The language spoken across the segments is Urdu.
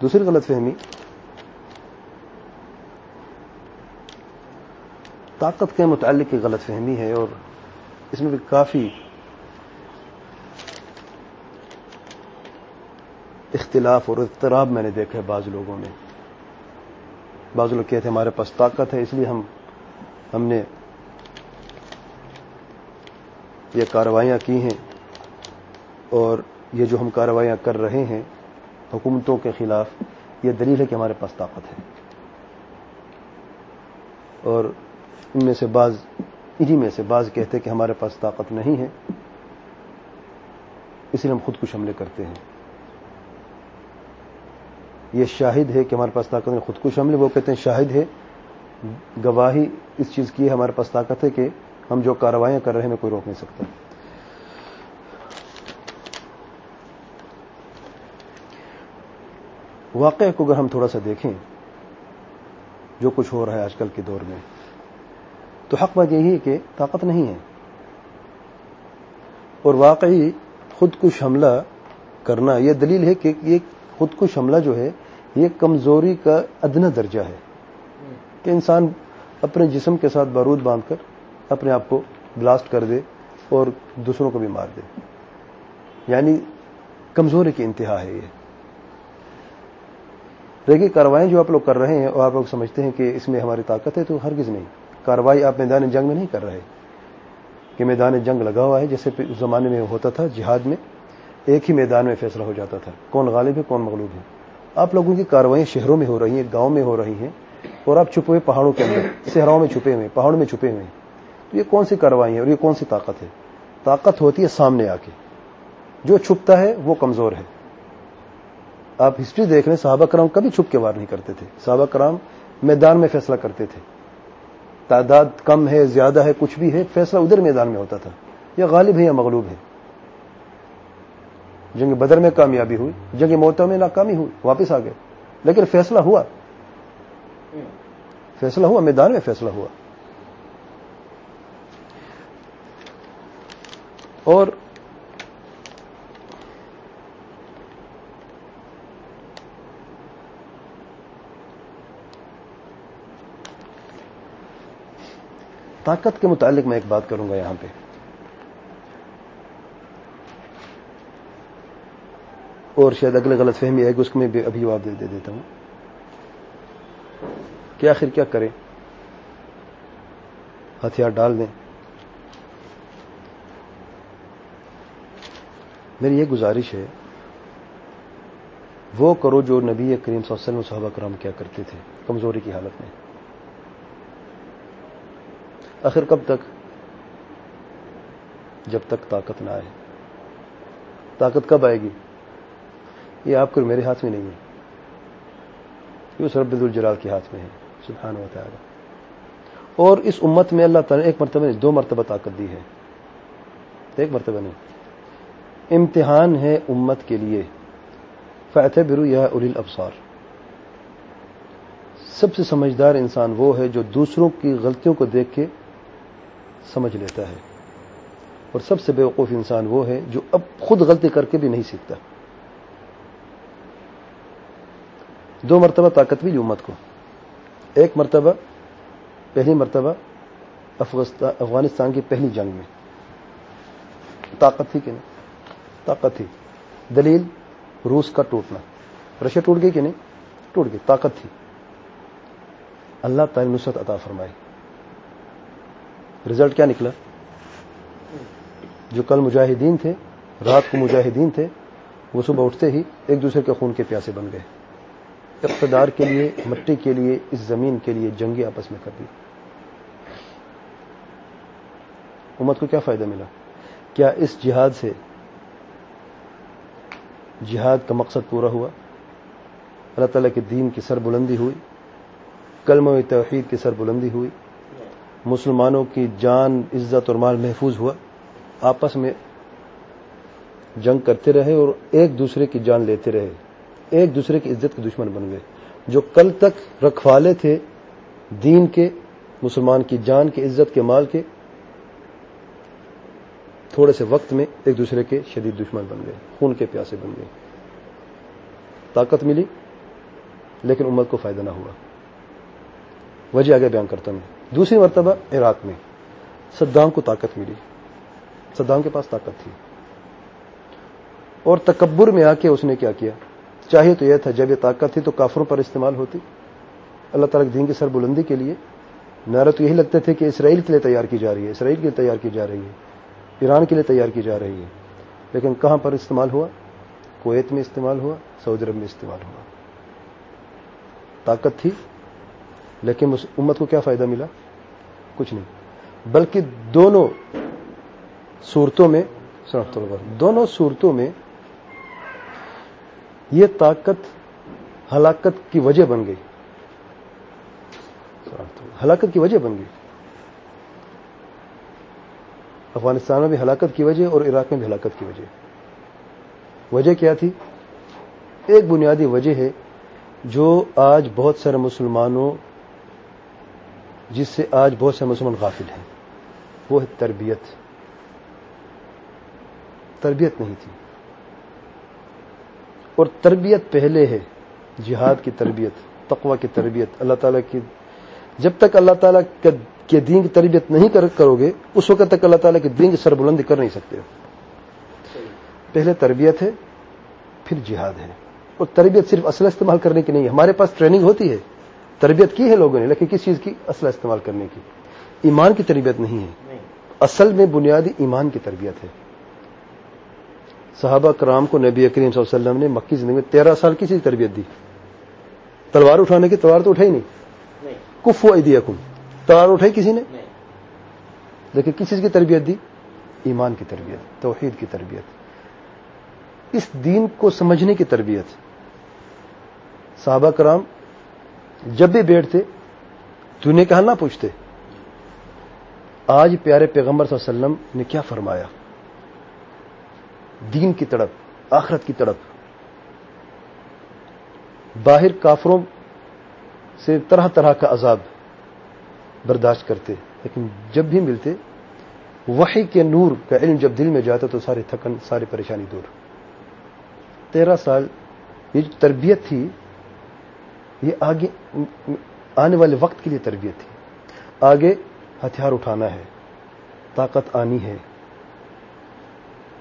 دوسری غلط فہمی۔ طاقت کے متعلق کی غلط فہمی ہے اور اس میں بھی کافی اختلاف اور اضطراب میں نے دیکھا ہے بعض لوگوں میں۔ بعض لوگ کہتے ہیں ہمارے پاس طاقت ہے، اس لیے ہم ہم نے یہ کاروائیاں کی ہیں اور یہ جو ہم کاروائیاں کر رہے ہیں حکومتوں کے خلاف یہ دلیل ہے کہ ہمارے پاس طاقت ہے۔ اور ان میں سے بعض، انہی میں سے بعض کہتے کہ ہمارے پاس طاقت نہیں ہے۔ اس لیے ہم خود کچھ حملے کرتے ہیں۔ یہ شاہد ہے کہ ہمارے پاس طاقت نہیں، خود کچھ حملے وہ کہتے ہیں شاہد ہے۔ گواہی اس چیز کی ہے، ہمارے پاس طاقت ہے کہ ہم جو کاروائیاں کر رہے ہیں، ہمیں کوئی روک نہیں سکتا۔ واقعہ کو اگر ہم تھوڑا سا دیکھیں، جو کچھ ہو رہا ہے آج کل کے دور میں، تو حق بات یہی ہے کہ طاقت نہیں ہے۔ اور واقعی خود کش حملہ کرنا، یہ دلیل ہے کہ یہ خود کش حملہ جو ہے، یہ کمزوری کا ادنا درجہ ہے۔ کہ انسان اپنے جسم کے ساتھ بارود باندھ کر اپنے آپ کو بلاسٹ کر دے اور دوسروں کو بھی مار دے۔ یعنی کمزوری کی انتہا ہے یہ۔ دیکھیے، کاروائیں جو آپ لوگ کر رہے ہیں اور آپ لوگ سمجھتے ہیں کہ اس میں ہماری طاقت ہے، تو ہرگز نہیں۔ کاروائی آپ میدان جنگ میں نہیں کر رہے کہ میدان جنگ لگا ہوا ہے، جیسے اس زمانے میں ہوتا تھا، جہاد میں ایک ہی میدان میں فیصلہ ہو جاتا تھا۔ کون غالب ہے، کون مغلوب ہے۔ آپ لوگوں کی کاروائیں شہروں میں ہو رہی ہیں، گاؤں میں ہو رہی ہیں اور آپ چھپے ہوئے پہاڑوں کے اندر، صحراؤں میں چھپے ہوئے، پہاڑوں میں چھپے ہوئے۔ تو یہ کون سی کاروائی ہے اور یہ کون سی طاقت ہے؟ طاقت ہوتی ہے سامنے آ کے۔ جو چھپتا ہے، وہ کمزور ہے۔ آپ ہسٹری دیکھ رہے ہیں، صحابہ کرام کبھی چھپ کے وار نہیں کرتے تھے۔ صحابہ کرام میدان میں فیصلہ کرتے تھے۔ تعداد کم ہے، زیادہ ہے، کچھ بھی ہے، فیصلہ ادھر میدان میں ہوتا تھا۔ یا غالب ہے یا مغلوب ہے۔ جنگ بدر میں کامیابی ہوئی، جنگ موتوں میں ناکامی ہوئی، واپس آ گئے۔ لیکن فیصلہ ہوا۔ فیصلہ ہوا، میدان میں فیصلہ ہوا۔ اور طاقت کے متعلق میں ایک بات کروں گا یہاں پہ۔ اور شاید اگلے غلط فہمی ہے کہ اس کو میں ابھی جواب دے دیتا ہوں۔ کہ آخر کیا کریں؟ ہتھیار ڈال دیں۔ میری یہ گزارش ہے، وہ کرو جو نبی کریم صلی اللہ علیہ وسلم صحابہ کرام کیا کرتے تھے، کمزوری کی حالت میں۔ آخر کب تک؟ جب تک طاقت نہ آئے۔ طاقت کب آئے گی؟ یہ آپ کو میرے ہاتھ میں نہیں ہے۔ یہ اس رب الجلال کے ہاتھ میں ہے، سبحانہ و تعالی اور اس امت میں اللہ تعالیٰ نے ایک مرتبہ نہیں، دو مرتبہ طاقت دی ہے۔ ایک مرتبہ نہیں۔ امتحان ہے امت کے لیے۔ فیت برو یا ارل ابسار سب سے سمجھدار انسان وہ ہے جو دوسروں کی غلطیوں کو دیکھ کے سمجھ لیتا ہے۔ اور سب سے بیوقوف انسان وہ ہے جو اب خود غلطی کر کے بھی نہیں سیکھتا۔ دو مرتبہ طاقت بھی امت کو۔ ایک مرتبہ، پہلی مرتبہ افغانستان کی پہلی جنگ میں۔ طاقت تھی کہ نہیں؟ طاقت تھی۔ دلیل، روس کا ٹوٹنا۔ رشیا ٹوٹ گئی کہ نہیں؟ ٹوٹ گئی، طاقت تھی۔ اللہ تعالی نصرت عطا فرمائی۔ رزلٹ کیا نکلا؟ جو کل مجاہدین تھے، رات کو مجاہدین تھے، وہ صبح اٹھتے ہی ایک دوسرے کے خون کے پیاسے بن گئے۔ اقتدار کے لیے، مٹی کے لیے، اس زمین کے لیے جنگی آپس میں کر دی۔ امت کو کیا فائدہ ملا؟ کیا اس جہاد سے جہاد کا مقصد پورا ہوا؟ اللہ تعالیٰ کے دین کی سر بلندی ہوئی۔ کلم و توحید کی سر بلندی ہوئی۔ مسلمانوں کی جان، عزت اور مال محفوظ ہوا، آپس میں جنگ کرتے رہے اور ایک دوسرے کی جان لیتے رہے، ایک دوسرے کی عزت کے دشمن بن گئے۔ جو کل تک رکھوالے تھے، دین کے، مسلمان کی جان کے، عزت کے، مال کے، تھوڑے سے وقت میں ایک دوسرے کے شدید دشمن بن گئے، خون کے پیاسے بن گئے۔ طاقت ملی، لیکن امت کو فائدہ نہ ہوا۔ وجہ آگے بیان کرتا ہوں۔ دوسری مرتبہ عراق میں صدام کو طاقت ملی۔ صدام کے پاس طاقت تھی۔ اور تکبر میں آ کے اس نے کیا کیا؟ چاہیے تو یہ تھا، جب یہ طاقت تھی تو کافروں پر استعمال ہوتی۔ اللہ تعالیٰ کے دین کی سر بلندی کے لیے نعرہ تو یہی لگتے تھے کہ اسرائیل کے لیے تیار کی جا رہی ہے، اسرائیل کے لیے تیار کی جا رہی ہے، ایران کے لیے تیار کی جا رہی ہے۔ لیکن کہاں پر استعمال ہوا؟ کویت میں استعمال ہوا، سعودی عرب میں استعمال ہوا۔ طاقت تھی لیکن اس امت کو کیا فائدہ ملا؟ کچھ نہیں۔ بلکہ دونوں صورتوں میں دونوں صورتوں میں یہ طاقت، ہلاکت کی وجہ بن گئی۔ ہلاکت کی وجہ بن گئی۔ افغانستان میں بھی ہلاکت کی وجہ اور عراق میں بھی ہلاکت کی وجہ۔ وجہ کیا تھی؟ ایک بنیادی وجہ ہے جو آج بہت سارے مسلمانوں جس سے آج بہت سے مسلمان غافل ہیں۔ وہ ہے تربیت۔ تربیت نہیں تھی۔ اور تربیت پہلے ہے۔ جہاد کی تربیت، تقوی کی تربیت۔ اللہ تعالیٰ کی جب تک اللہ تعالیٰ کے دین کی تربیت نہیں کرو گے، اس وقت تک اللہ تعالیٰ کے دین کی سربلندی کر نہیں سکتے۔ پہلے تربیت ہے، پھر جہاد ہے۔ اور تربیت صرف اصل استعمال کرنے کی نہیں ہمارے پاس ٹریننگ ہوتی ہے۔ تربیت کی ہے لوگوں نے لیکن کس چیز کی؟ اصل استعمال کرنے کی۔ ایمان کی تربیت نہیں ہے۔ اصل میں بنیادی ایمان کی تربیت ہے۔ صحابہ کرام کو نبی کریم صلی اللہ علیہ وسلم نے مکی زندگی میں تیرہ سال کسی تربیت دی۔ تلوار اٹھانے کی؟ تلوار تو اٹھائی نہیں۔ کف و کم تلوار اٹھائی کسی نے؟ لیکن کس چیز کی تربیت دی؟ ایمان کی تربیت توحید کی تربیت۔ اس دین کو سمجھنے کی تربیت۔ صحابہ کرام جب بھی بیٹھتے، تو نے کہا نہ پوچھتے۔ آج پیارے پیغمبر صلی اللہ علیہ وسلم نے کیا فرمایا؟ دین کی تڑپ، آخرت کی تڑپ۔ باہر کافروں سے طرح طرح کا عذاب برداشت کرتے، لیکن جب بھی ملتے، وحی کے نور کا علم جب دل میں جاتا تو ساری تھکن، ساری پریشانی دور۔ تیرہ سال یہ جو تربیت تھی یہ آگے آنے والے وقت کے لیے تربیت تھی آگے ہتھیار اٹھانا ہے۔ طاقت آنی ہے۔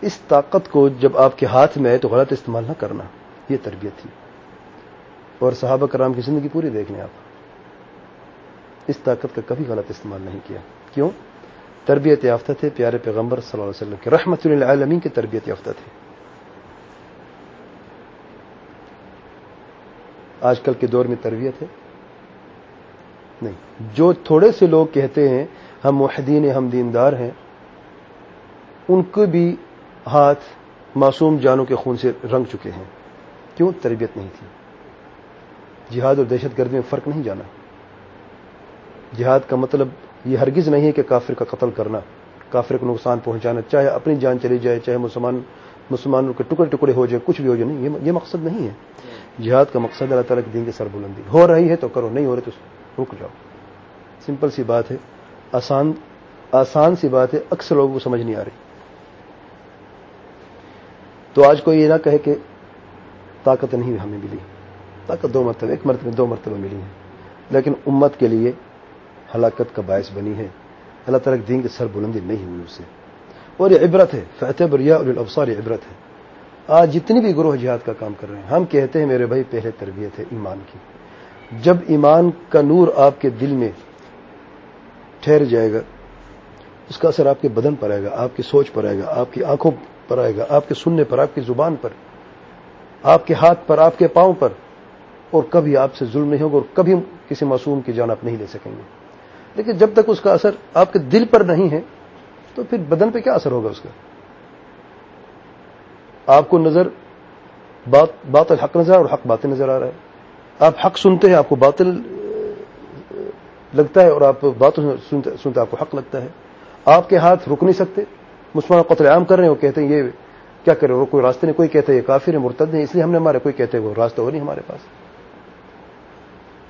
اس طاقت کو جب آپ کے ہاتھ میں آئے تو غلط استعمال نہ کرنا۔ یہ تربیت تھی اور صحابہ کرام کی زندگی پوری دیکھنے آپ۔ اس طاقت کا کبھی غلط استعمال نہیں کیا۔ کیوں؟ تربیت یافتہ تھے، پیارے پیغمبر صلی اللہ علیہ وسلم کے رحمت العالمین کی تربیت یافتہ تھے۔ آج کل کے دور میں تربیت ہے؟ نہیں. جو تھوڑے سے لوگ کہتے ہیں، ہم محدین ہم دیندار ہیں، ان کو بھی ہاتھ معصوم جانوں کے خون سے رنگ چکے ہیں۔ کیوں؟ تربیت نہیں تھی۔ جہاد اور دہشت گردی میں فرق نہیں جانا۔ جہاد کا مطلب یہ ہرگز نہیں ہے کہ کافر کا قتل کرنا، کافر کو نقصان پہنچانا، چاہے اپنی جان چلی جائے، چاہے مسلمان، مسلمانوں کے ٹکڑے ٹکڑے ہو جائے کچھ بھی ہو جائے، نہیں یہ مقصد نہیں ہے۔ جہاد کا مقصد اللہ تعالیٰ کے دین کی سر بلندی ہو رہی ہے تو کرو، نہیں ہو رہی تو رک جاؤ۔ سمپل سی بات ہے، آسان آسان سی بات ہے، اکثر لوگوں کو سمجھ نہیں آ رہی۔ تو آج کوئی یہ نہ کہے کہ طاقت نہیں ہمیں ملی۔ طاقت دو مرتبہ، ایک مرتبہ، دو مرتبہ ملی ہے۔ لیکن امت کے لیے ہلاکت کا باعث بنی ہے۔ اللہ تعالیٰ کے دین کی سر بلندی نہیں ہوئی اس سے۔ اور یہ عبرت ہے فتح بریا اور افسار یہ عبرت ہے۔ آج جتنی بھی گروہ جہاد کا کام کر رہے ہیں، ہم کہتے ہیں میرے بھائی، پہلے تربیت ہے ایمان کی۔ جب ایمان کا نور آپ کے دل میں ٹھہر جائے گا، اس کا اثر آپ کے بدن پر آئے گا، آپ کی سوچ پر آئے گا، آپ کی آنکھوں پر آئے گا، آپ کے سننے پر، آپ کی زبان پر، آپ کے ہاتھ پر، آپ کے پاؤں پر، اور کبھی آپ سے ظلم نہیں ہوگا اور کبھی کسی معصوم کی جان آپ نہیں لے سکیں گے۔ لیکن جب تک اس کا اثر آپ کے دل پر نہیں ہے، تو پھر بدن پہ کیا اثر ہوگا اس کا؟ آپ کو نظر بات بات الحق نظر اور حق باتیں نظر آ رہا ہے۔ آپ حق سنتے ہیں، آپ کو باطل لگتا ہے اور آپ بات سنتے آپ کو حق لگتا ہے۔ آپ کے ہاتھ رک نہیں سکتے۔ مسلمان قتل عام کر رہے ہیں وہ کہتے ہیں، یہ کیا کرے وہ کوئی راستے نہیں، کوئی کہتے ہیں یہ کافر ہے، مرتد نہیں اس لیے ہم نے ہمارے کوئی کہتے ہیں وہ راستہ ہو نہیں ہمارے پاس۔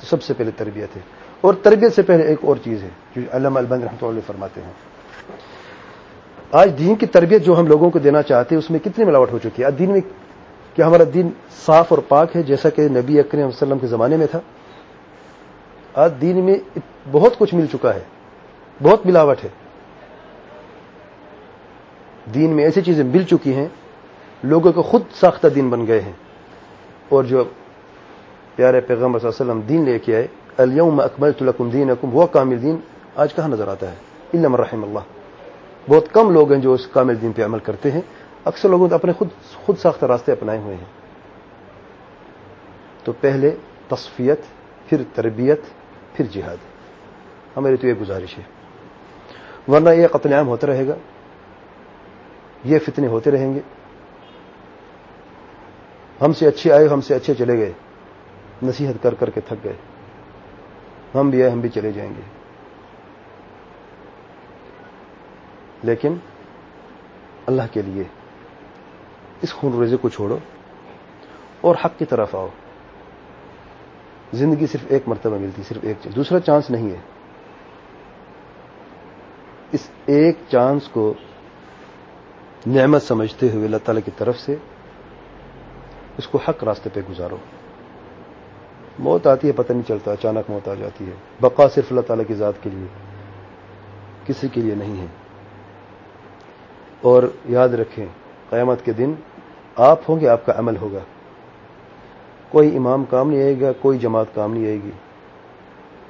تو سب سے پہلے تربیت ہے۔ اور تربیت سے پہلے ایک اور چیز ہے، جو علامہ البند رحمۃ اللہ فرماتے ہیں۔ آج دین کی تربیت جو ہم لوگوں کو دینا چاہتے ہیں، اس میں کتنی ملاوٹ ہو چکی ہے؟ آج دین میں کہ ہمارا دین صاف اور پاک ہے، جیسا کہ نبی اکرم وسلم کے زمانے میں تھا۔ آج دین میں بہت کچھ مل چکا ہے۔ بہت ملاوٹ ہے۔ دین میں ایسی چیزیں مل چکی ہیں، لوگوں کو خود ساختہ دین بن گئے ہیں۔ اور جو پیارے پیغمبر صلی اللہ علیہ وسلم دین لے کے آئے، اليوم اکملت لکم دینکم وہ کامل دین آج کہاں نظر آتا ہے؟ علم رحم اللہ بہت کم لوگ ہیں جو اس کامل دین پہ عمل کرتے ہیں۔ اکثر لوگوں نے اپنے خود خود ساختہ راستے اپنائے ہوئے ہیں۔ تو پہلے تصفیت، پھر تربیت، پھر جہاد۔ ہماری تو یہ گزارش ہے۔ ورنہ یہ قتل عام ہوتا رہے گا۔ یہ فتنے ہوتے رہیں گے۔ ہم سے اچھے آئے، ہم سے اچھے چلے گئے۔ نصیحت کر کر کے تھک گئے۔ ہم بھی آئے، ہم بھی چلے جائیں گے۔ لیکن اللہ کے لیے اس خون روزے کو چھوڑو اور حق کی طرف آؤ۔ زندگی صرف ایک مرتبہ ملتی، صرف ایک چانس دوسرا چانس نہیں ہے۔ اس ایک چانس کو نعمت سمجھتے ہوئے اللہ تعالی کی طرف سے اس کو حق راستے پہ گزارو۔ موت آتی ہے، پتہ نہیں چلتا، اچانک موت آ جاتی ہے۔ بقا صرف اللہ تعالی کی ذات کے لیے، کسی کے لیے نہیں ہے۔ اور یاد رکھیں، قیامت کے دن آپ ہوں گے، آپ کا عمل ہوگا۔ کوئی امام کام نہیں آئے گا، کوئی جماعت کام نہیں آئے گی۔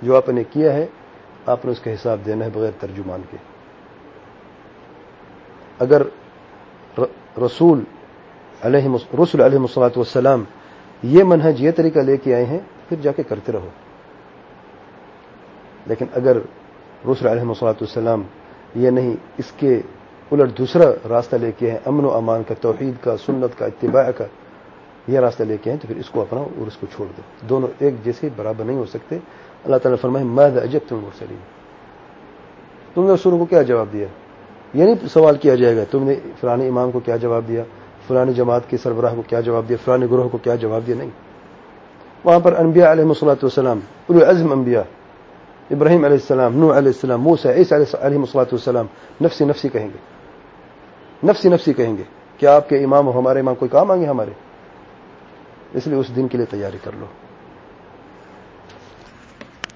جو آپ نے کیا ہے، آپ نے اس کا حساب دینا ہے بغیر ترجمان کے۔ اگر رسول علیہ رسول علیہ مسلاط والسلام یہ منہج، یہ طریقہ لے کے آئے ہیں، پھر جا کے کرتے رہو۔ لیکن اگر رسول علیہ مسلاط والسلام یہ نہیں، اس کے الٹ دوسرا راستہ لے کے ہیں، امن و امان کا، توحید کا، سنت کا، اتباع کا، یہ راستہ لے کے ہیں، تو پھر اس کو اپناؤ اور اس کو چھوڑ دو۔ دونوں ایک جیسے برابر نہیں ہو سکتے۔ اللہ تعالیٰ فرمائے ماد عجب تم مرسلین تم نے رسول کو کیا جواب دیا؟ یہ نہیں سوال کیا جائے گا، تم نے فلانی امام کو کیا جواب دیا؟ فلانی جماعت کے سربراہ کو کیا جواب دیا؟ فلانی گروہ کو کیا جواب دیا؟ نہیں۔ وہاں پر انبیاء علیہ مسلاۃ والسلام العزم انبیاء، ابراہیم علیہ السلام نو علیہ السلام موسا عیس علیہ مسلاۃ والسلام، نفسی نفسی کہیں گے۔ نفسی نفسی کہیں گے کیا آپ کے امام ہمارے امام کوئی کام آئیں گے ہمارے۔ اس لیے اس دن کے لیے تیاری کر لو۔